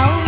Oh.